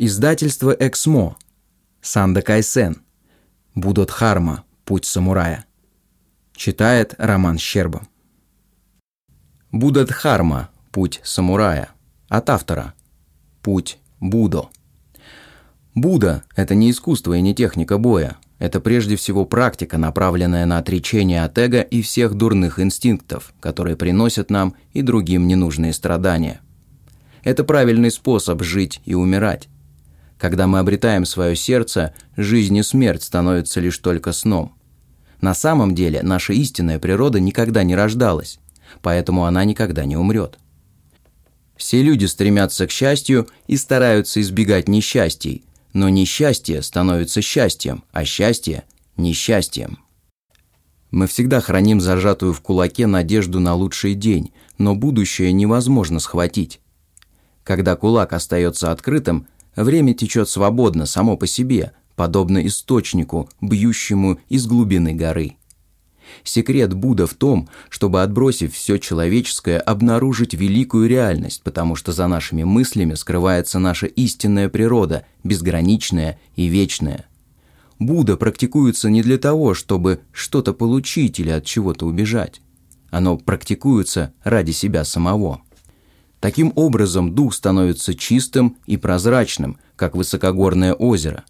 Издательство «Эксмо». Санда Кайсен. Будодхарма. Путь самурая. Читает Роман Щерба. Будадхарма. Путь самурая. От автора. Путь Будо. Будда – это не искусство и не техника боя. Это прежде всего практика, направленная на отречение от эго и всех дурных инстинктов, которые приносят нам и другим ненужные страдания. Это правильный способ жить и умирать. Когда мы обретаем свое сердце, жизнь и смерть становятся лишь только сном. На самом деле наша истинная природа никогда не рождалась, поэтому она никогда не умрет. Все люди стремятся к счастью и стараются избегать несчастий, но несчастье становится счастьем, а счастье – несчастьем. Мы всегда храним зажатую в кулаке надежду на лучший день, но будущее невозможно схватить. Когда кулак остается открытым – Время течет свободно, само по себе, подобно источнику, бьющему из глубины горы. Секрет Будда в том, чтобы, отбросив все человеческое, обнаружить великую реальность, потому что за нашими мыслями скрывается наша истинная природа, безграничная и вечная. Будда практикуется не для того, чтобы что-то получить или от чего-то убежать. Оно практикуется ради себя самого. Таким образом, дух становится чистым и прозрачным, как высокогорное озеро.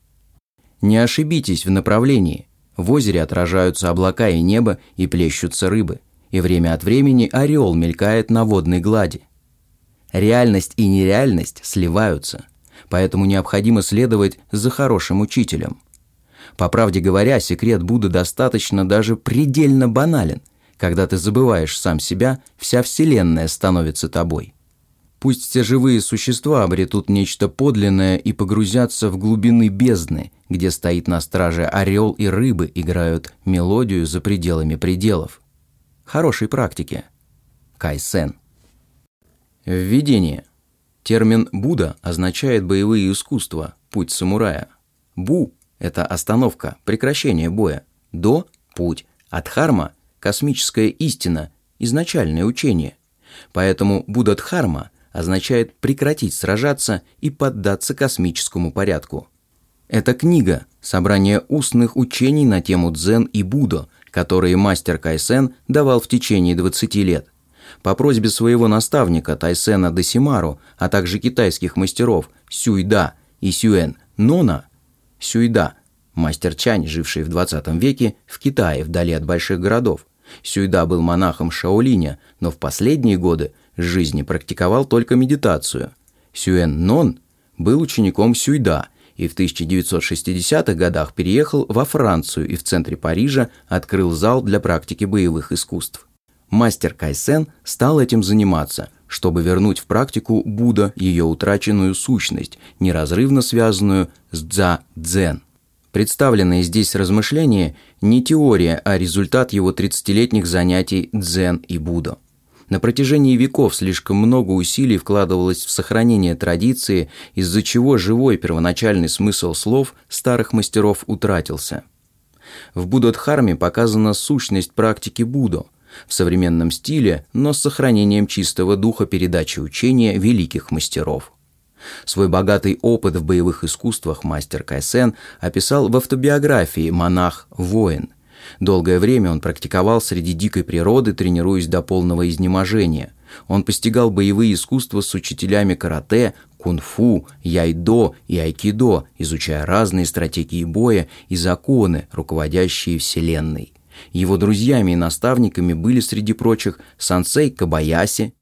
Не ошибитесь в направлении. В озере отражаются облака и небо и плещутся рыбы, и время от времени орел мелькает на водной глади. Реальность и нереальность сливаются, поэтому необходимо следовать за хорошим учителем. По правде говоря, секрет Будды достаточно даже предельно банален. Когда ты забываешь сам себя, вся Вселенная становится тобой. Пусть все живые существа обретут нечто подлинное и погрузятся в глубины бездны, где стоит на страже орел и рыбы играют мелодию за пределами пределов. Хорошей практики. Кайсен. Введение. Термин «Будда» означает боевые искусства, путь самурая. «Бу» – это остановка, прекращение боя. «До» – путь, «Адхарма» – космическая истина, изначальное учение. Поэтому Буддхарма – означает прекратить сражаться и поддаться космическому порядку. Это книга – собрание устных учений на тему дзен и будо, которые мастер Кайсен давал в течение 20 лет. По просьбе своего наставника Тайсена Десимару, а также китайских мастеров Сюйда и Сюэн Нона, Сюйда – мастер Чань, живший в 20 веке в Китае вдали от больших городов. Сюйда был монахом Шаолиня, но в последние годы жизни практиковал только медитацию. Сюэн Нон был учеником Сюйда и в 1960-х годах переехал во Францию и в центре Парижа открыл зал для практики боевых искусств. Мастер Кайсен стал этим заниматься, чтобы вернуть в практику Будда ее утраченную сущность, неразрывно связанную с дза-дзен. Представленные здесь размышления не теория, а результат его 30-летних занятий дзен и Будда. На протяжении веков слишком много усилий вкладывалось в сохранение традиции, из-за чего живой первоначальный смысл слов старых мастеров утратился. В Буддхарме показана сущность практики Будо в современном стиле, но с сохранением чистого духа передачи учения великих мастеров. Свой богатый опыт в боевых искусствах мастер Кайсен описал в автобиографии «Монах-воин», Долгое время он практиковал среди дикой природы, тренируясь до полного изнеможения. Он постигал боевые искусства с учителями карате, кунг-фу, яйдо и айкидо, изучая разные стратегии боя и законы, руководящие Вселенной. Его друзьями и наставниками были среди прочих сансей Кабаяси,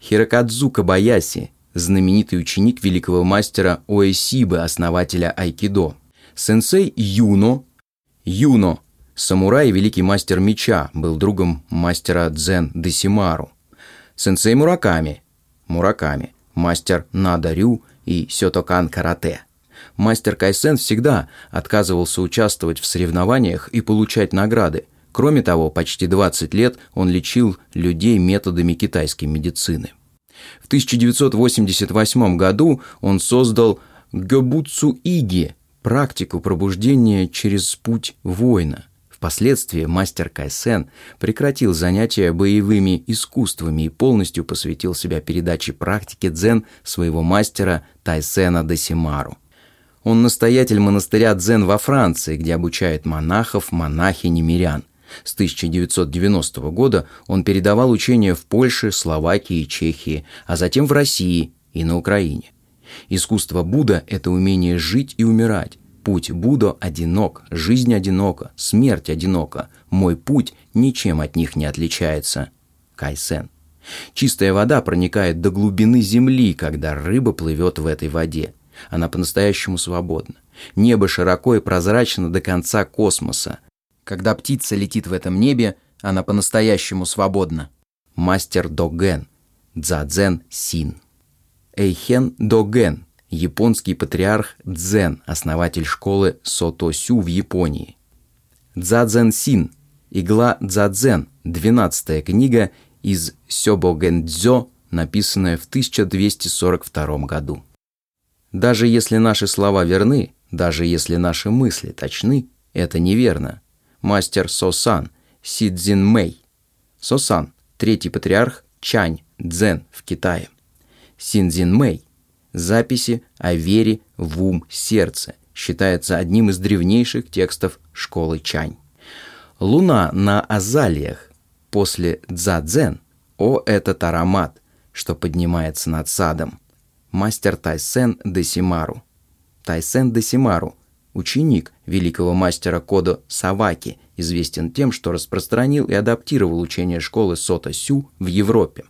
Хирокадзу Кабаяси, знаменитый ученик великого мастера Оэсибы, основателя айкидо, сенсей Юно, Юно Самурай великий мастер меча, был другом мастера дзен Десимару. Сенсей Мураками, Мураками, мастер Надарю и Сётокан карате. Мастер Кайсен всегда отказывался участвовать в соревнованиях и получать награды. Кроме того, почти 20 лет он лечил людей методами китайской медицины. В 1988 году он создал Гёбуцу Иги – практику пробуждения через путь воина – Впоследствии мастер Кайсен прекратил занятия боевыми искусствами и полностью посвятил себя передаче практики дзен своего мастера Тайсена Десимару. Он настоятель монастыря дзен во Франции, где обучает монахов, монахинь и мирян. С 1990 года он передавал учения в Польше, Словакии и Чехии, а затем в России и на Украине. Искусство Будда – это умение жить и умирать. Путь Будда одинок, жизнь одинока, смерть одинока. Мой путь ничем от них не отличается. Кайсен. Чистая вода проникает до глубины земли, когда рыба плывет в этой воде. Она по-настоящему свободна. Небо широко и прозрачно до конца космоса. Когда птица летит в этом небе, она по-настоящему свободна. Мастер Доген. Дзадзен Син. Эйхен Доген. Японский патриарх Дзен, основатель школы Сотосю в Японии. Дзадзен Син. Игла Дзадзен. Двенадцатая книга из Сёбогендзё, написанная в 1242 году. Даже если наши слова верны, даже если наши мысли точны, это неверно мастер Сосан, Сидзин Мэй. Сосан, третий патриарх Чань, Дзен в Китае. Синзин Мэй. Записи о вере в ум сердце считается одним из древнейших текстов школы Чань. Луна на азалиях после дзадзен. О, этот аромат, что поднимается над садом. Мастер Тайсен Десимару. Тайсен Десимару Ученик великого мастера Кодо Саваки известен тем, что распространил и адаптировал учение школы Сота Сю в Европе.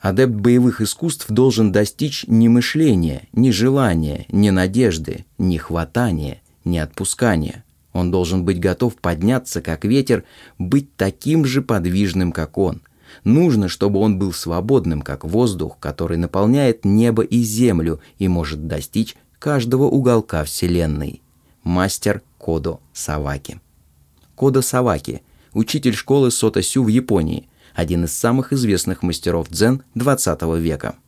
Адепт боевых искусств должен достичь ни мышления, ни желания, ни надежды, ни хватания, ни отпускания. Он должен быть готов подняться, как ветер, быть таким же подвижным, как он. Нужно, чтобы он был свободным, как воздух, который наполняет небо и землю и может достичь каждого уголка Вселенной мастер Кодо Саваки. Кодо Саваки – учитель школы Сотосю в Японии, один из самых известных мастеров дзен XX века –